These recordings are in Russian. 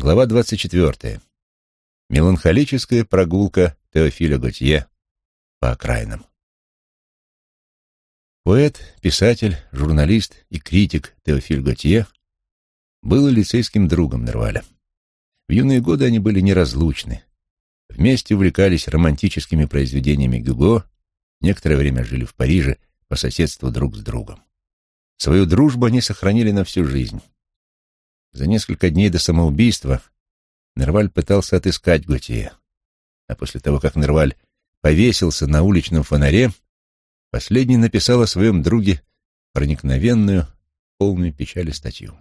Глава 24. Меланхолическая прогулка Теофиля Готье по окраинам. Поэт, писатель, журналист и критик Теофиль Готье был лицейским другом Нерваля. В юные годы они были неразлучны. Вместе увлекались романтическими произведениями Гюго, некоторое время жили в Париже по соседству друг с другом. Свою дружбу они сохранили на всю жизнь. За несколько дней до самоубийства Нерваль пытался отыскать Готье. А после того, как Нерваль повесился на уличном фонаре, последний написал о своем друге проникновенную, полную печали статью.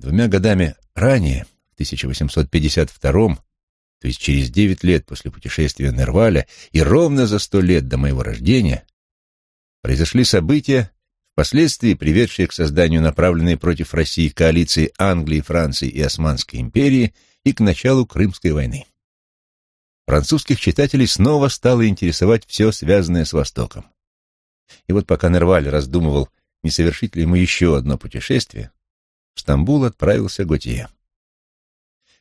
Двумя годами ранее, в 1852 то есть через девять лет после путешествия Нерваля и ровно за сто лет до моего рождения, произошли события, впоследствии приведшие к созданию направленной против России коалиции Англии, Франции и Османской империи и к началу Крымской войны. Французских читателей снова стало интересовать все, связанное с Востоком. И вот пока Нерваль раздумывал, не совершить ли ему еще одно путешествие, в Стамбул отправился Готье.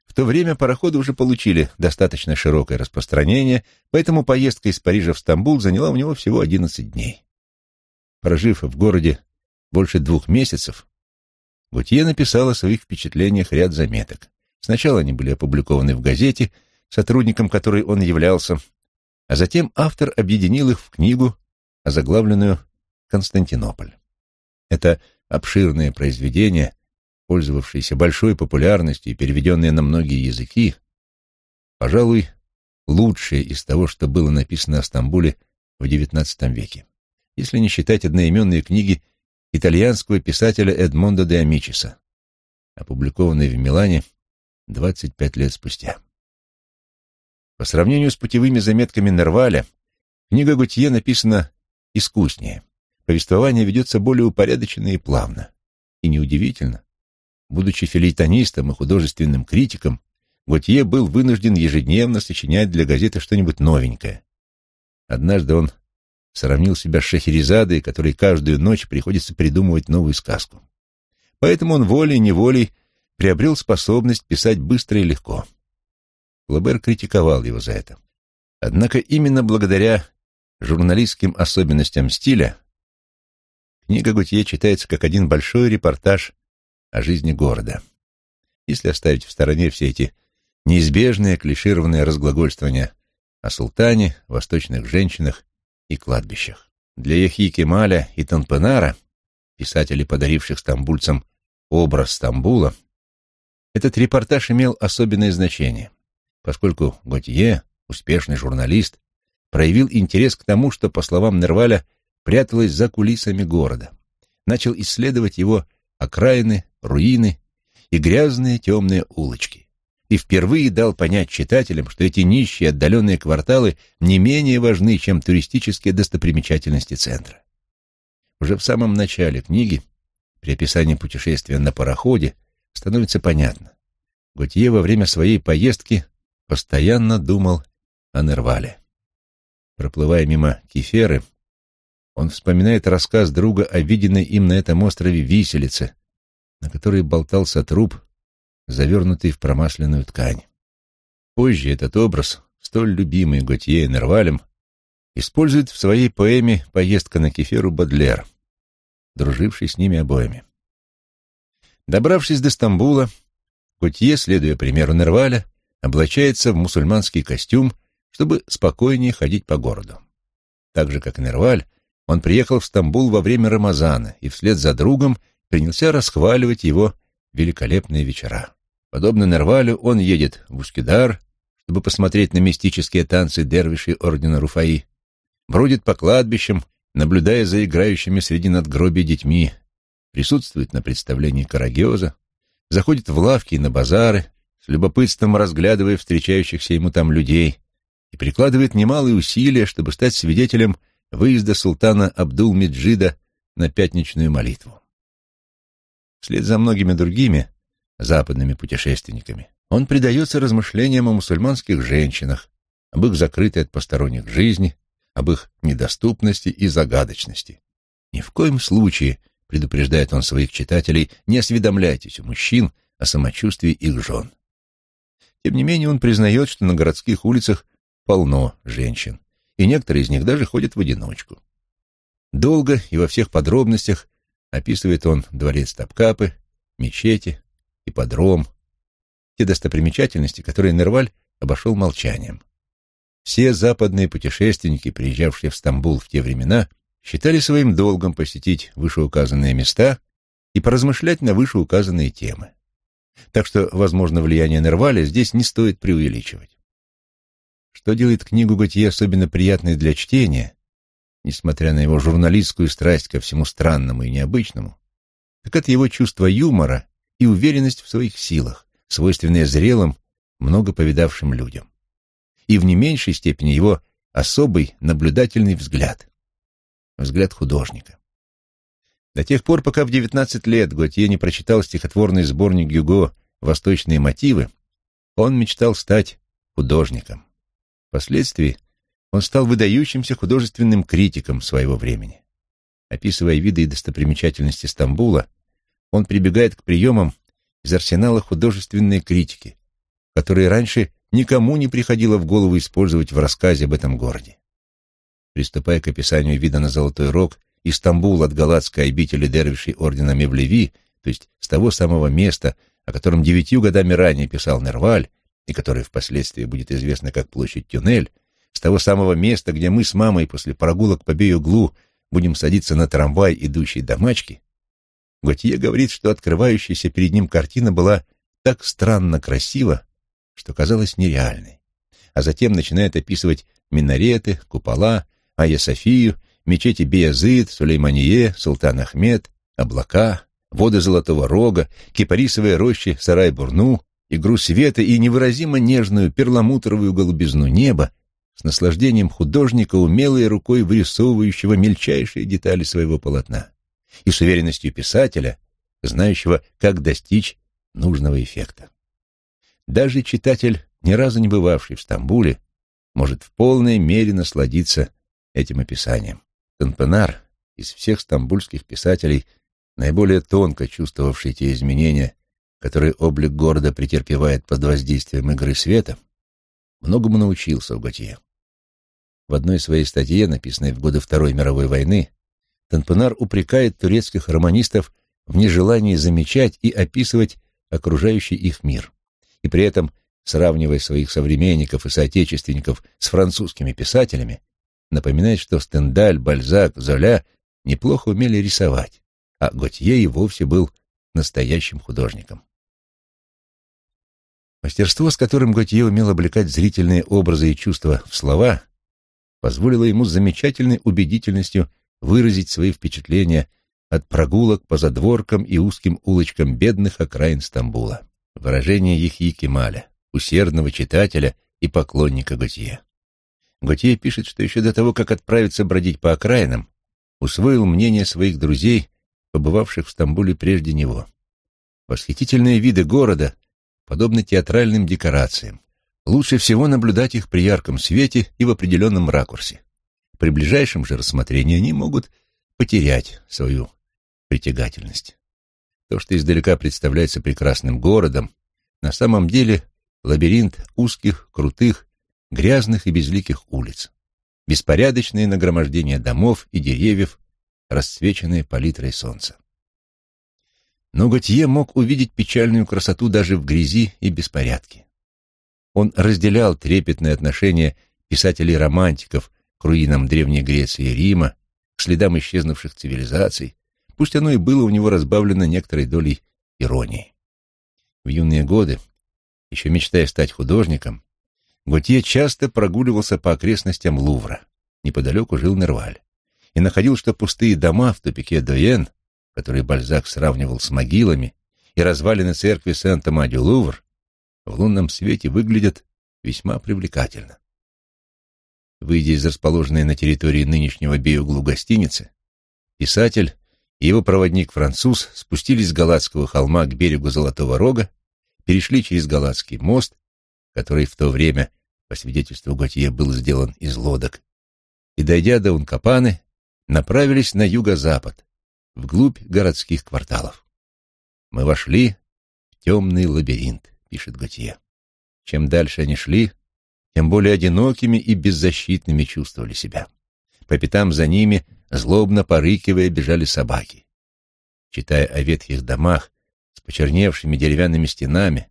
В то время пароходы уже получили достаточно широкое распространение, поэтому поездка из Парижа в Стамбул заняла у него всего 11 дней. Прожив в городе больше двух месяцев, Гутье написал о своих впечатлениях ряд заметок. Сначала они были опубликованы в газете, сотрудником которой он являлся, а затем автор объединил их в книгу, озаглавленную «Константинополь». Это обширное произведение, пользовавшееся большой популярностью и переведенное на многие языки, пожалуй, лучшее из того, что было написано о Стамбуле в XIX веке если не считать одноименные книги итальянского писателя Эдмондо де Амичиса, опубликованные в Милане 25 лет спустя. По сравнению с путевыми заметками Нерваля, книга Гутье написана искуснее. Повествование ведется более упорядоченно и плавно. И неудивительно, будучи филейтонистом и художественным критиком, Готье был вынужден ежедневно сочинять для газеты что-нибудь новенькое. Однажды он сравнил себя с Шахерезадой, которой каждую ночь приходится придумывать новую сказку. Поэтому он волей-неволей приобрел способность писать быстро и легко. Лабер критиковал его за это. Однако именно благодаря журналистским особенностям стиля книга Гутье читается как один большой репортаж о жизни города. Если оставить в стороне все эти неизбежные клишированные разглагольствования о султане, восточных женщинах и кладбищах. Для Яхьи Кемаля и Танпенара, писателей, подаривших стамбульцам образ Стамбула, этот репортаж имел особенное значение, поскольку Готье, успешный журналист, проявил интерес к тому, что, по словам Нерваля, пряталось за кулисами города, начал исследовать его окраины, руины и грязные темные улочки и впервые дал понять читателям, что эти нищие отдаленные кварталы не менее важны, чем туристические достопримечательности центра. Уже в самом начале книги, при описании путешествия на пароходе, становится понятно. Готье во время своей поездки постоянно думал о Нервале. Проплывая мимо Кеферы, он вспоминает рассказ друга о виденной им на этом острове виселице, на которой болтался труп завернутый в промасленную ткань. Позже этот образ, столь любимый Готье и Нервалем, использует в своей поэме «Поездка на Кеферу» Бодлер, друживший с ними обоими. Добравшись до Стамбула, Готье, следуя примеру Нерваля, облачается в мусульманский костюм, чтобы спокойнее ходить по городу. Так же, как Нерваль, он приехал в Стамбул во время Рамазана и вслед за другом принялся расхваливать его великолепные вечера. Подобно Нервалю, он едет в Ускидар, чтобы посмотреть на мистические танцы дервишей ордена Руфаи, бродит по кладбищам, наблюдая за играющими среди надгробий детьми, присутствует на представлении Карагиоза, заходит в лавки и на базары, с любопытством разглядывая встречающихся ему там людей, и прикладывает немалые усилия, чтобы стать свидетелем выезда султана Абдул-Меджида на пятничную молитву. Вслед за многими другими западными путешественниками, он предается размышлениям о мусульманских женщинах, об их закрытой от посторонних жизни, об их недоступности и загадочности. Ни в коем случае, предупреждает он своих читателей, не осведомляйтесь у мужчин о самочувствии их жен. Тем не менее, он признает, что на городских улицах полно женщин, и некоторые из них даже ходят в одиночку. Долго и во всех подробностях описывает он дворец Тапкапы, мечети, ипподром, те достопримечательности, которые Нерваль обошел молчанием. Все западные путешественники, приезжавшие в Стамбул в те времена, считали своим долгом посетить вышеуказанные места и поразмышлять на вышеуказанные темы. Так что, возможно, влияние Нерваля здесь не стоит преувеличивать. Что делает книгу Готье особенно приятной для чтения, несмотря на его журналистскую страсть ко всему странному и необычному, так это его чувство юмора и уверенность в своих силах, свойственные зрелым, много повидавшим людям. И в не меньшей степени его особый наблюдательный взгляд. Взгляд художника. До тех пор, пока в 19 лет Готье не прочитал стихотворный сборник Гюго «Восточные мотивы», он мечтал стать художником. Впоследствии он стал выдающимся художественным критиком своего времени. Описывая виды и достопримечательности Стамбула, он прибегает к приемам из арсенала художественной критики, которые раньше никому не приходило в голову использовать в рассказе об этом городе. Приступая к описанию вида на Золотой Рог и Стамбул от галатской обители дервишей ордена Мевлеви, то есть с того самого места, о котором девятью годами ранее писал Нерваль, и которое впоследствии будет известно как площадь Тюнель, с того самого места, где мы с мамой после прогулок по Беюглу будем садиться на трамвай, идущий до Мачки, Готье говорит, что открывающаяся перед ним картина была так странно красива, что казалась нереальной. А затем начинает описывать минареты, купола, Айя-Софию, мечети Биязыд, Сулеймание, Султан Ахмед, облака, воды Золотого Рога, кипарисовые рощи Сарай-Бурну, игру света и невыразимо нежную перламутровую голубизну неба, с наслаждением художника, умелой рукой вырисовывающего мельчайшие детали своего полотна, и с уверенностью писателя, знающего, как достичь нужного эффекта. Даже читатель, ни разу не бывавший в Стамбуле, может в полной мере насладиться этим описанием. Танпенар из всех стамбульских писателей наиболее тонко чувствовавший те изменения, которые облик города претерпевает под воздействием игры света, многому научился у Готье. В одной своей статье, написанной в годы Второй мировой войны, Танпенар упрекает турецких романистов в нежелании замечать и описывать окружающий их мир, и при этом, сравнивая своих современников и соотечественников с французскими писателями, напоминает, что Стендаль, Бальзак, Золя неплохо умели рисовать, а Готье и вовсе был настоящим художником. Мастерство, с которым Готье умел облекать зрительные образы и чувства в слова, позволило ему с замечательной убедительностью выразить свои впечатления от прогулок по задворкам и узким улочкам бедных окраин Стамбула. Выражение Ехи Кемаля, усердного читателя и поклонника Готье. Готье пишет, что еще до того, как отправиться бродить по окраинам, усвоил мнение своих друзей, побывавших в Стамбуле прежде него. Восхитительные виды города подобны театральным декорациям. Лучше всего наблюдать их при ярком свете и в определенном ракурсе. При ближайшем же рассмотрении они могут потерять свою притягательность. То, что издалека представляется прекрасным городом, на самом деле лабиринт узких, крутых, грязных и безликих улиц, беспорядочные нагромождения домов и деревьев, расцвеченные палитрой солнца. Но Готье мог увидеть печальную красоту даже в грязи и беспорядке. Он разделял трепетное отношение писателей-романтиков к руинам Древней Греции и Рима, к следам исчезнувших цивилизаций, пусть оно и было у него разбавлено некоторой долей иронии. В юные годы, еще мечтая стать художником, Готье часто прогуливался по окрестностям Лувра, неподалеку жил Нерваль, и находил, что пустые дома в тупике Доен который Бальзак сравнивал с могилами, и развалины церкви Сент-Амадю-Лувр в лунном свете выглядят весьма привлекательно. Выйдя из расположенной на территории нынешнего Беюглу гостиницы, писатель и его проводник-француз спустились с Галатского холма к берегу Золотого Рога, перешли через Галатский мост, который в то время, по свидетельству Готье, был сделан из лодок, и, дойдя до Ункапаны, направились на юго-запад, вглубь городских кварталов. Мы вошли в темный лабиринт, пишет Готье. Чем дальше они шли, тем более одинокими и беззащитными чувствовали себя. По пятам за ними, злобно порыкивая, бежали собаки. Читая о ветхих домах с почерневшими деревянными стенами,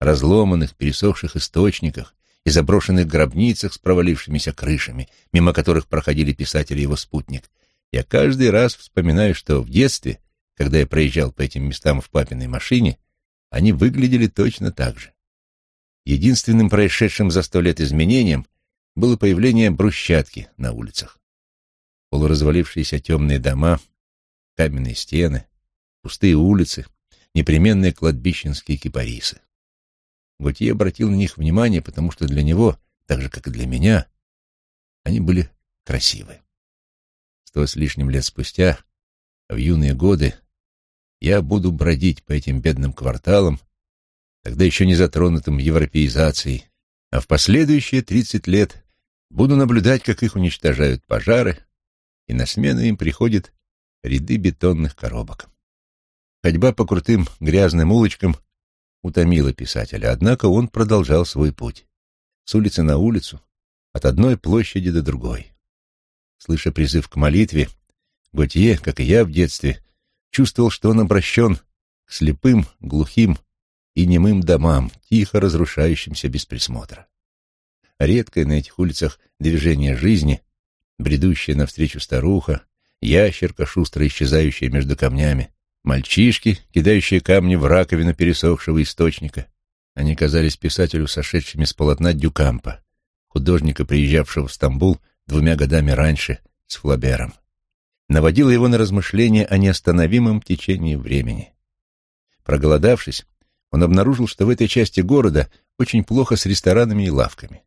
разломанных, пересохших источниках и заброшенных гробницах с провалившимися крышами, мимо которых проходили писатели его спутник, я каждый раз вспоминаю, что в детстве, когда я проезжал по этим местам в папиной машине, они выглядели точно так же. Единственным происшедшим за сто лет изменением было появление брусчатки на улицах. Полуразвалившиеся темные дома, каменные стены, пустые улицы, непременные кладбищенские кипарисы. Готье обратил на них внимание, потому что для него, так же, как и для меня, они были красивы. Сто с лишним лет спустя, в юные годы, я буду бродить по этим бедным кварталам, тогда еще не затронутым европеизацией, а в последующие тридцать лет буду наблюдать, как их уничтожают пожары, и на смену им приходят ряды бетонных коробок. Ходьба по крутым грязным улочкам утомила писателя, однако он продолжал свой путь. С улицы на улицу, от одной площади до другой. Слыша призыв к молитве, Готье, как и я в детстве, чувствовал, что он обращен к слепым, глухим и немым домам, тихо разрушающимся без присмотра. Редкое на этих улицах движение жизни, бредущая навстречу старуха, ящерка, шустро исчезающая между камнями, мальчишки, кидающие камни в раковину пересохшего источника. Они казались писателю сошедшими с полотна Дюкампа, художника, приезжавшего в Стамбул двумя годами раньше с Флабером наводило его на размышления о неостановимом течении времени. Проголодавшись, он обнаружил, что в этой части города очень плохо с ресторанами и лавками.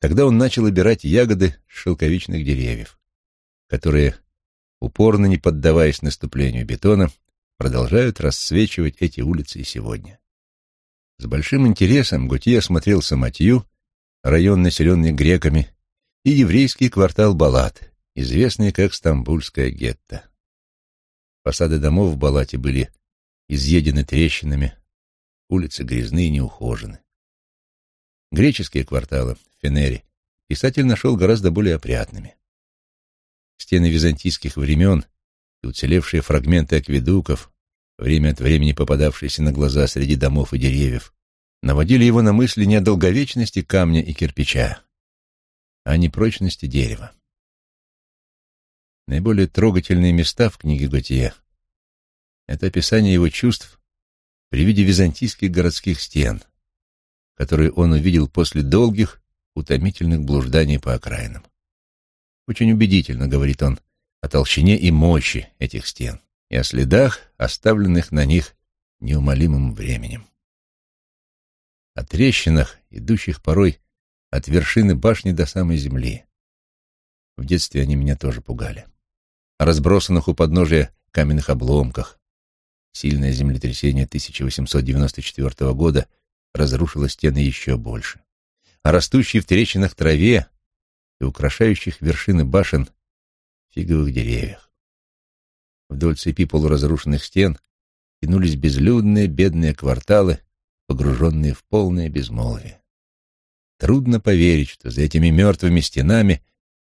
Тогда он начал обирать ягоды с шелковичных деревьев, которые, упорно не поддаваясь наступлению бетона, продолжают расцвечивать эти улицы и сегодня. С большим интересом Гутье осмотрел Саматью, район, населенный греками, и еврейский квартал Балат, известные как Стамбульское гетто. Фасады домов в Балате были изъедены трещинами, улицы грязны и неухожены. Греческие кварталы в Фенере писатель нашел гораздо более опрятными. Стены византийских времен и уцелевшие фрагменты акведуков, время от времени попадавшиеся на глаза среди домов и деревьев, наводили его на мысли не о долговечности камня и кирпича, а о непрочности дерева. Наиболее трогательные места в книге Готье — это описание его чувств при виде византийских городских стен, которые он увидел после долгих, утомительных блужданий по окраинам. Очень убедительно, говорит он, о толщине и мощи этих стен и о следах, оставленных на них неумолимым временем. О трещинах, идущих порой от вершины башни до самой земли. В детстве они меня тоже пугали разбросанных у подножия каменных обломках. Сильное землетрясение 1894 года разрушило стены еще больше. О растущей в трещинах траве и украшающих вершины башен фиговых деревьях. Вдоль цепи полуразрушенных стен тянулись безлюдные бедные кварталы, погруженные в полное безмолвие. Трудно поверить, что за этими мертвыми стенами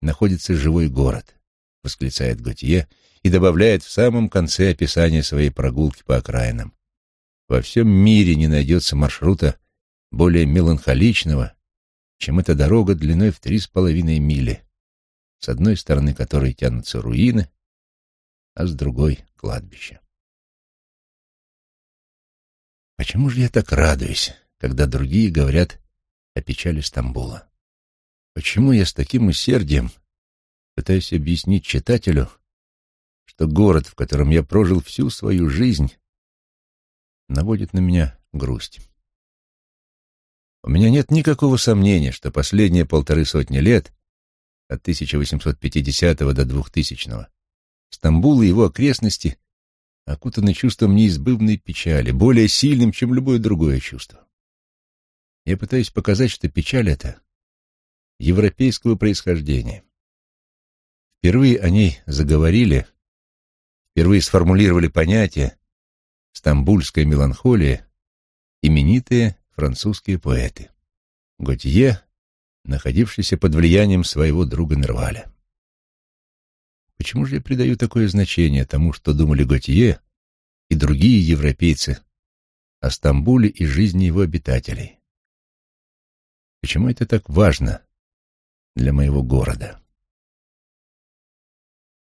находится живой город. — восклицает Готье и добавляет в самом конце описания своей прогулки по окраинам. Во всем мире не найдется маршрута более меланхоличного, чем эта дорога длиной в три с половиной мили, с одной стороны которой тянутся руины, а с другой — кладбище. Почему же я так радуюсь, когда другие говорят о печали Стамбула? Почему я с таким усердием пытаюсь объяснить читателю, что город, в котором я прожил всю свою жизнь, наводит на меня грусть. У меня нет никакого сомнения, что последние полторы сотни лет, от 1850 до 2000 Стамбул и его окрестности окутаны чувством неизбывной печали, более сильным, чем любое другое чувство. Я пытаюсь показать, что печаль эта европейского происхождения. Впервые о ней заговорили, впервые сформулировали понятие «стамбульская меланхолия» именитые французские поэты. Готье, находившийся под влиянием своего друга Нерваля. Почему же я придаю такое значение тому, что думали Готье и другие европейцы о Стамбуле и жизни его обитателей? Почему это так важно для моего города?